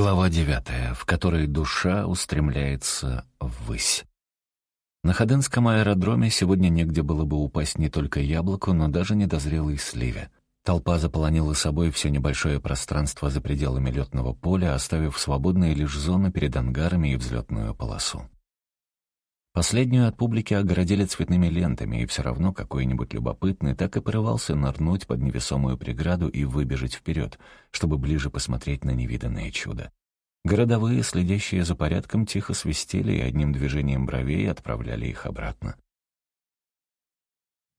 Глава девятая, в которой душа устремляется ввысь. На Ходенском аэродроме сегодня негде было бы упасть не только яблоку, но даже недозрелой сливе. Толпа заполонила собой все небольшое пространство за пределами летного поля, оставив свободные лишь зоны перед ангарами и взлетную полосу. Последнюю от публики огородили цветными лентами, и все равно какой-нибудь любопытный так и порывался нырнуть под невесомую преграду и выбежать вперед, чтобы ближе посмотреть на невиданное чудо. Городовые, следящие за порядком, тихо свистели и одним движением бровей отправляли их обратно.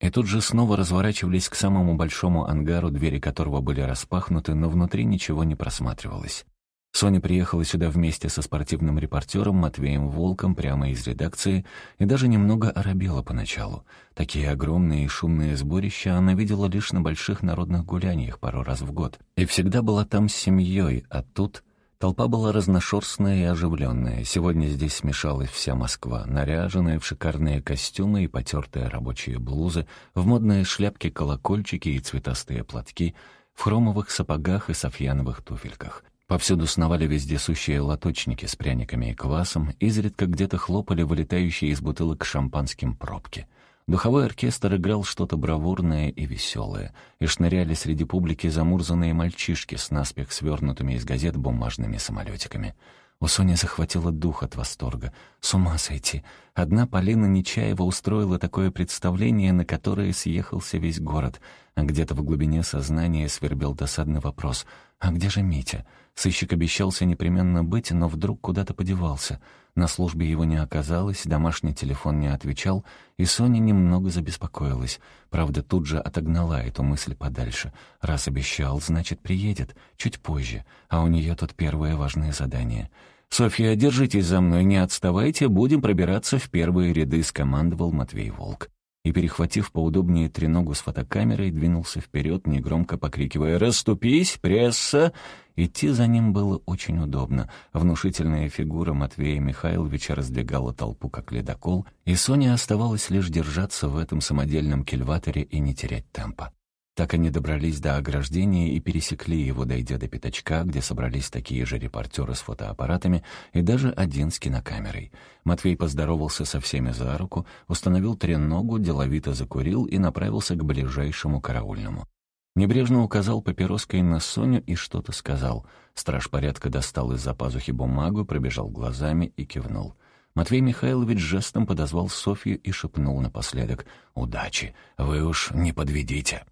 И тут же снова разворачивались к самому большому ангару, двери которого были распахнуты, но внутри ничего не просматривалось. Соня приехала сюда вместе со спортивным репортером Матвеем Волком прямо из редакции и даже немного оробела поначалу. Такие огромные и шумные сборища она видела лишь на больших народных гуляниях пару раз в год. И всегда была там с семьей, а тут... Толпа была разношерстная и оживленная. Сегодня здесь смешалась вся Москва, наряженная в шикарные костюмы и потертые рабочие блузы, в модные шляпки-колокольчики и цветастые платки, в хромовых сапогах и софьяновых туфельках. Повсюду сновали вездесущие лоточники с пряниками и квасом, изредка где-то хлопали вылетающие из бутылок шампанским пробки. Духовой оркестр играл что-то бравурное и веселое, и шныряли среди публики замурзанные мальчишки с наспех свернутыми из газет бумажными самолетиками. У Сони захватило дух от восторга. С ума сойти. Одна Полина Нечаева устроила такое представление, на которое съехался весь город. А где-то в глубине сознания свербел досадный вопрос. «А где же Митя?» Сыщик обещался непременно быть, но вдруг куда-то подевался. На службе его не оказалось, домашний телефон не отвечал, и Соня немного забеспокоилась. Правда, тут же отогнала эту мысль подальше. Раз обещал, значит, приедет, чуть позже, а у нее тут первое важное задание. «Софья, держитесь за мной, не отставайте, будем пробираться в первые ряды», — скомандовал Матвей Волк и, перехватив поудобнее треногу с фотокамерой, двинулся вперед, негромко покрикивая «Раступись, пресса!». Идти за ним было очень удобно. Внушительная фигура Матвея Михайловича раздвигала толпу, как ледокол, и Соне оставалось лишь держаться в этом самодельном кильваторе и не терять темпа. Так они добрались до ограждения и пересекли его, дойдя до пятачка, где собрались такие же репортеры с фотоаппаратами и даже один с кинокамерой. Матвей поздоровался со всеми за руку, установил треногу, деловито закурил и направился к ближайшему караульному. Небрежно указал папироской на Соню и что-то сказал. Страж порядка достал из-за пазухи бумагу, пробежал глазами и кивнул. Матвей Михайлович жестом подозвал Софью и шепнул напоследок «Удачи! Вы уж не подведите!»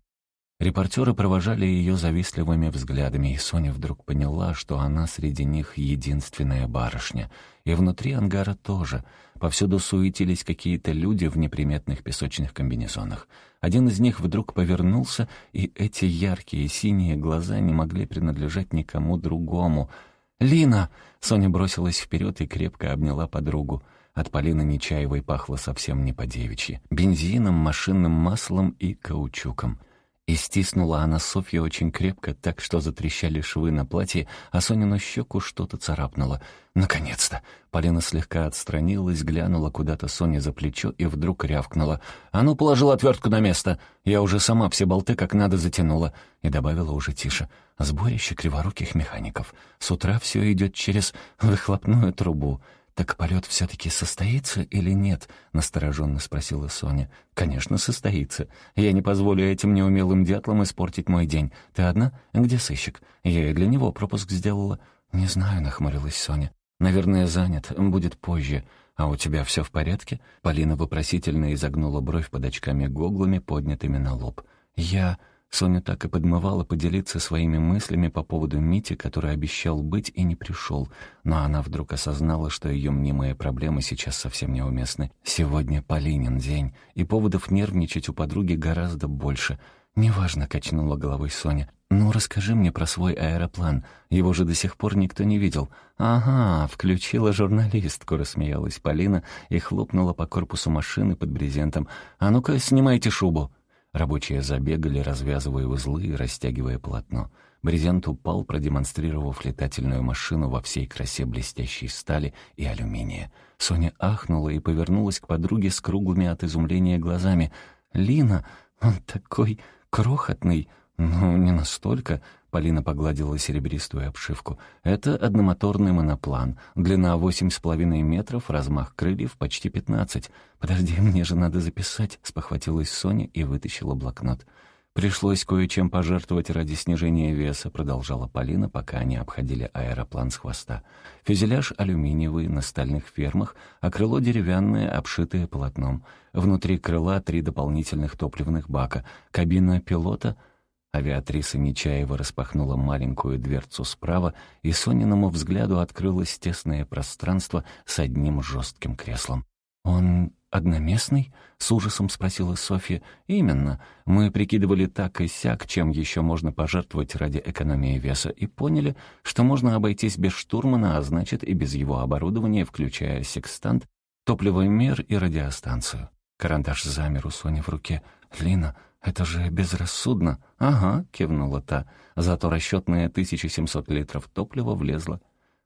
Репортеры провожали ее завистливыми взглядами, и Соня вдруг поняла, что она среди них единственная барышня. И внутри ангара тоже. Повсюду суетились какие-то люди в неприметных песочных комбинезонах. Один из них вдруг повернулся, и эти яркие синие глаза не могли принадлежать никому другому. «Лина!» — Соня бросилась вперед и крепко обняла подругу. От Полины Нечаевой пахло совсем не по-девичьи. Бензином, машинным маслом и каучуком. И стиснула она Софью очень крепко, так что затрещали швы на платье, а Сонину щеку что-то царапнуло. Наконец-то! Полина слегка отстранилась, глянула куда-то Соне за плечо и вдруг рявкнула. «А ну, положила отвертку на место! Я уже сама все болты как надо затянула!» И добавила уже тише. «Сборище криворуких механиков. С утра все идет через выхлопную трубу. «Так полет все-таки состоится или нет?» — настороженно спросила Соня. «Конечно, состоится. Я не позволю этим неумелым дятлам испортить мой день. Ты одна? Где сыщик? Я и для него пропуск сделала». «Не знаю», — нахмурилась Соня. «Наверное, занят. Будет позже. А у тебя все в порядке?» Полина вопросительно изогнула бровь под очками-гоглами, поднятыми на лоб. «Я...» Соня так и подмывала поделиться своими мыслями по поводу Мити, который обещал быть и не пришел, но она вдруг осознала, что ее мнимые проблемы сейчас совсем неуместны. Сегодня Полинин день, и поводов нервничать у подруги гораздо больше. «Неважно», — качнула головой Соня. «Ну, расскажи мне про свой аэроплан. Его же до сих пор никто не видел». «Ага, включила журналистку», — рассмеялась Полина и хлопнула по корпусу машины под брезентом. «А ну-ка, снимайте шубу». Рабочие забегали, развязывая узлы и растягивая полотно. Брезент упал, продемонстрировав летательную машину во всей красе блестящей стали и алюминия. Соня ахнула и повернулась к подруге с круглыми от изумления глазами. «Лина, он такой крохотный!» «Ну, не настолько. Полина погладила серебристую обшивку. «Это одномоторный моноплан. Длина восемь с половиной метров, размах крыльев почти пятнадцать. Подожди, мне же надо записать», — спохватилась Соня и вытащила блокнот. «Пришлось кое-чем пожертвовать ради снижения веса», — продолжала Полина, пока они обходили аэроплан с хвоста. «Фюзеляж алюминиевый на стальных фермах, а крыло деревянное, обшитое полотном. Внутри крыла три дополнительных топливных бака. Кабина пилота — Авиатриса Нечаева распахнула маленькую дверцу справа, и Сониному взгляду открылось тесное пространство с одним жестким креслом. «Он одноместный?» — с ужасом спросила Софья. «Именно. Мы прикидывали так и сяк, чем еще можно пожертвовать ради экономии веса, и поняли, что можно обойтись без штурмана, а значит и без его оборудования, включая секстант, топливомер и радиостанцию». Карандаш замер у Сони в руке. «Лина, «Это же безрассудно». «Ага», — кивнула та. Зато расчетные 1700 литров топлива влезло.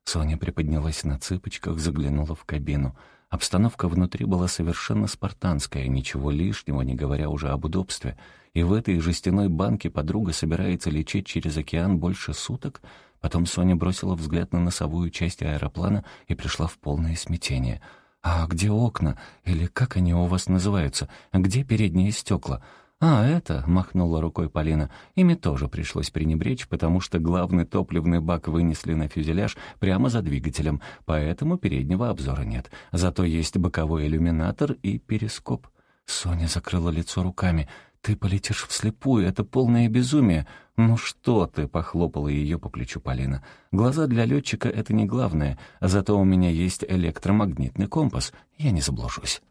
Соня приподнялась на цыпочках, заглянула в кабину. Обстановка внутри была совершенно спартанская, ничего лишнего, не говоря уже об удобстве. И в этой жестяной банке подруга собирается лечить через океан больше суток. Потом Соня бросила взгляд на носовую часть аэроплана и пришла в полное смятение. «А где окна? Или как они у вас называются? Где передние стекла?» «А, это», — махнула рукой Полина, — «ими тоже пришлось пренебречь, потому что главный топливный бак вынесли на фюзеляж прямо за двигателем, поэтому переднего обзора нет. Зато есть боковой иллюминатор и перископ». Соня закрыла лицо руками. «Ты полетишь вслепую, это полное безумие». «Ну что ты?» — похлопала ее по плечу Полина. «Глаза для летчика — это не главное, зато у меня есть электромагнитный компас, я не заблужусь».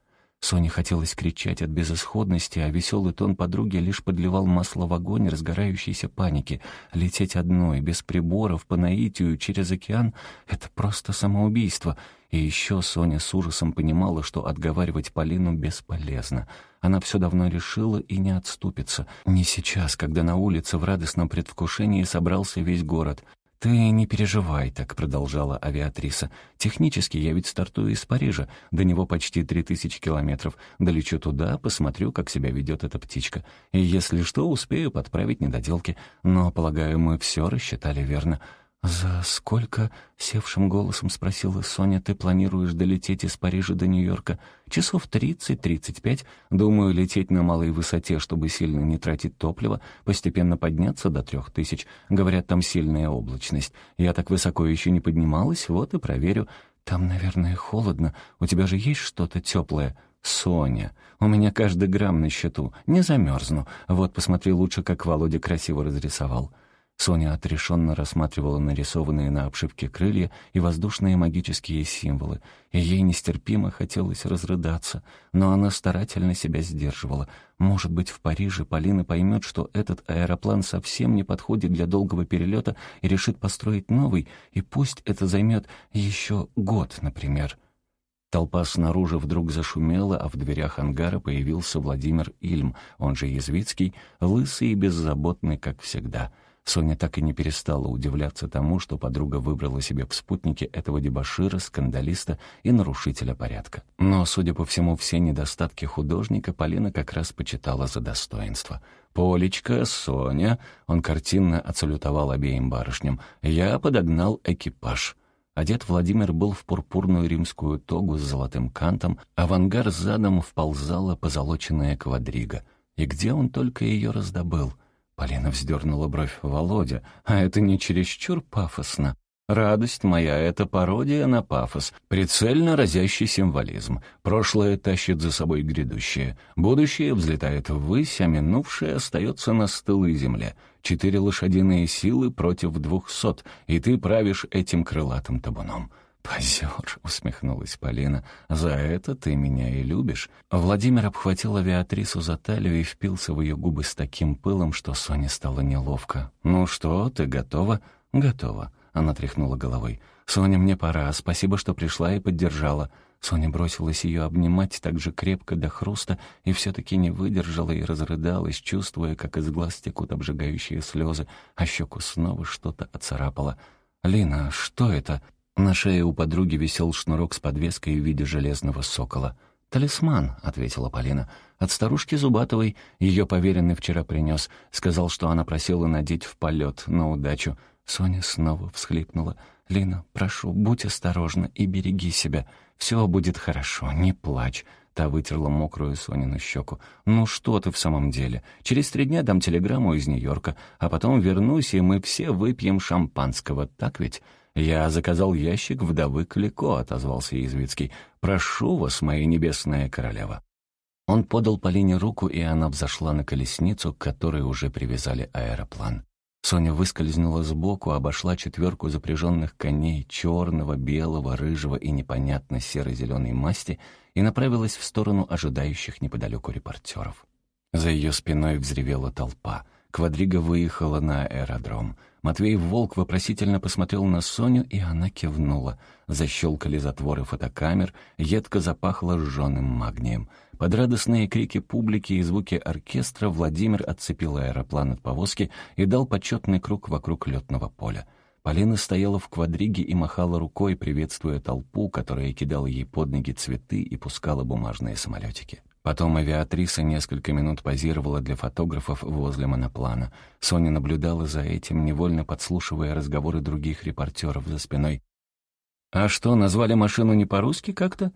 Соне хотелось кричать от безысходности, а веселый тон подруги лишь подливал масло в огонь разгорающейся паники. Лететь одной, без приборов, по наитию, через океан — это просто самоубийство. И еще Соня с ужасом понимала, что отговаривать Полину бесполезно. Она все давно решила и не отступится. Не сейчас, когда на улице в радостном предвкушении собрался весь город. «Ты не переживай», — так продолжала авиатриса. «Технически я ведь стартую из Парижа. До него почти три тысячи километров. Долечу туда, посмотрю, как себя ведет эта птичка. И если что, успею подправить недоделки. Но, полагаю, мы все рассчитали верно. «За сколько?» — севшим голосом спросила Соня. «Ты планируешь долететь из Парижа до Нью-Йорка? Часов тридцать-тридцать пять. Думаю, лететь на малой высоте, чтобы сильно не тратить топливо, постепенно подняться до трех тысяч. Говорят, там сильная облачность. Я так высоко еще не поднималась, вот и проверю. Там, наверное, холодно. У тебя же есть что-то теплое?» «Соня, у меня каждый грамм на счету. Не замерзну. Вот посмотри лучше, как Володя красиво разрисовал». Соня отрешенно рассматривала нарисованные на обшивке крылья и воздушные магические символы, и ей нестерпимо хотелось разрыдаться, но она старательно себя сдерживала. Может быть, в Париже Полина поймет, что этот аэроплан совсем не подходит для долгого перелета и решит построить новый, и пусть это займет еще год, например. Толпа снаружи вдруг зашумела, а в дверях ангара появился Владимир Ильм, он же Язвицкий, лысый и беззаботный, как всегда — Соня так и не перестала удивляться тому, что подруга выбрала себе в спутнике этого дебошира, скандалиста и нарушителя порядка. Но, судя по всему, все недостатки художника Полина как раз почитала за достоинство. «Полечка, Соня!» — он картинно отсалютовал обеим барышням. «Я подогнал экипаж». Одет Владимир был в пурпурную римскую тогу с золотым кантом, а в ангар задом вползала позолоченная квадрига. И где он только ее раздобыл? Полина вздернула бровь. «Володя, а это не чересчур пафосно?» «Радость моя — это пародия на пафос, прицельно разящий символизм. Прошлое тащит за собой грядущее. Будущее взлетает ввысь, а минувшее остается на стылой земле. Четыре лошадиные силы против двухсот, и ты правишь этим крылатым табуном». «Позер», — усмехнулась Полина, — «за это ты меня и любишь». Владимир обхватил авиатрису за талию и впился в ее губы с таким пылом, что Соне стало неловко. «Ну что, ты готова?» «Готова», — она тряхнула головой. «Соня, мне пора. Спасибо, что пришла и поддержала». Соня бросилась ее обнимать так же крепко до хруста и все-таки не выдержала и разрыдалась, чувствуя, как из глаз текут обжигающие слезы, а щеку снова что-то оцарапало. «Лина, что это?» На шее у подруги висел шнурок с подвеской в виде железного сокола. «Талисман», — ответила Полина. «От старушки Зубатовой ее поверенный вчера принес. Сказал, что она просила надеть в полет на удачу». Соня снова всхлипнула. «Лина, прошу, будь осторожна и береги себя. Все будет хорошо, не плачь». Та вытерла мокрую Сонину щеку. «Ну что ты в самом деле? Через три дня дам телеграмму из Нью-Йорка, а потом вернусь, и мы все выпьем шампанского, так ведь?» «Я заказал ящик вдовы Клико», — отозвался Извицкий. «Прошу вас, моя небесная королева». Он подал Полине руку, и она взошла на колесницу, к которой уже привязали аэроплан. Соня выскользнула сбоку, обошла четверку запряженных коней черного, белого, рыжего и непонятно серо-зеленой масти и направилась в сторону ожидающих неподалеку репортеров. За ее спиной взревела толпа. Квадрига выехала на аэродром — Матвей Волк вопросительно посмотрел на Соню, и она кивнула. Защелкали затворы фотокамер, едко запахло сжёным магнием. Под радостные крики публики и звуки оркестра Владимир отцепил аэроплан от повозки и дал почетный круг вокруг летного поля. Полина стояла в квадриге и махала рукой, приветствуя толпу, которая кидала ей под ноги цветы и пускала бумажные самолетики. Потом авиатриса несколько минут позировала для фотографов возле моноплана. Соня наблюдала за этим, невольно подслушивая разговоры других репортеров за спиной. «А что, назвали машину не по-русски как-то?»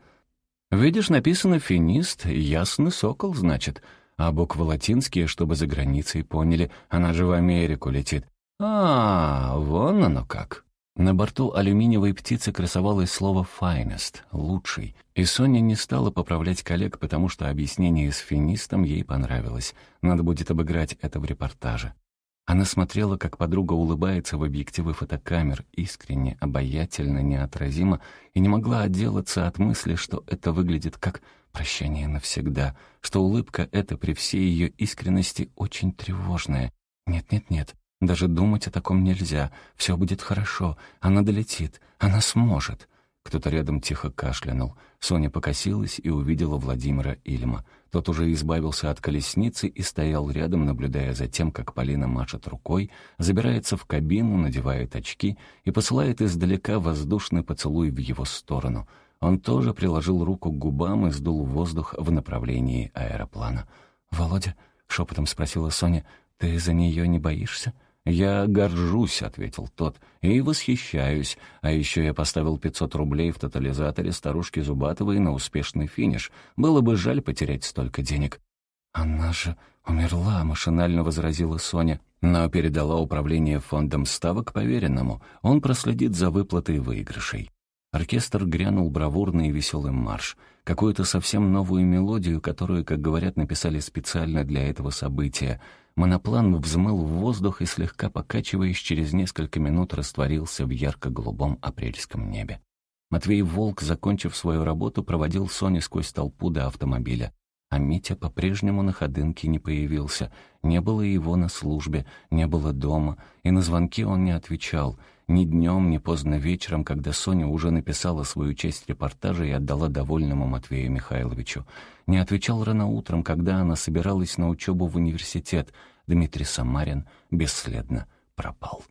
«Видишь, написано «финист», «ясный сокол», значит. А буквы латинские, чтобы за границей поняли, она же в Америку летит. «А, вон оно как!» На борту алюминиевой птицы красовалось слово «finest» — «лучший». И Соня не стала поправлять коллег, потому что объяснение с финистом ей понравилось. Надо будет обыграть это в репортаже. Она смотрела, как подруга улыбается в объективы фотокамер, искренне, обаятельно, неотразимо, и не могла отделаться от мысли, что это выглядит как прощание навсегда, что улыбка эта при всей ее искренности очень тревожная. Нет-нет-нет, даже думать о таком нельзя. Все будет хорошо. Она долетит. Она сможет. Кто-то рядом тихо кашлянул. Соня покосилась и увидела Владимира Ильма. Тот уже избавился от колесницы и стоял рядом, наблюдая за тем, как Полина машет рукой, забирается в кабину, надевает очки и посылает издалека воздушный поцелуй в его сторону. Он тоже приложил руку к губам и сдул воздух в направлении аэроплана. «Володя?» — шепотом спросила Соня. «Ты за нее не боишься?» «Я горжусь», — ответил тот, — «и восхищаюсь. А еще я поставил 500 рублей в тотализаторе старушки Зубатовой на успешный финиш. Было бы жаль потерять столько денег». «Она же умерла», — машинально возразила Соня, но передала управление фондом ставок поверенному. Он проследит за выплатой выигрышей. Оркестр грянул бравурный и веселый марш, какую-то совсем новую мелодию, которую, как говорят, написали специально для этого события — Моноплан взмыл в воздух и, слегка покачиваясь, через несколько минут растворился в ярко-голубом апрельском небе. Матвей Волк, закончив свою работу, проводил Соню сквозь толпу до автомобиля. А Митя по-прежнему на ходынке не появился. Не было его на службе, не было дома, и на звонки он не отвечал — ни днем, ни поздно вечером, когда Соня уже написала свою часть репортажа и отдала довольному Матвею Михайловичу. Не отвечал рано утром, когда она собиралась на учебу в университет. Дмитрий Самарин бесследно пропал.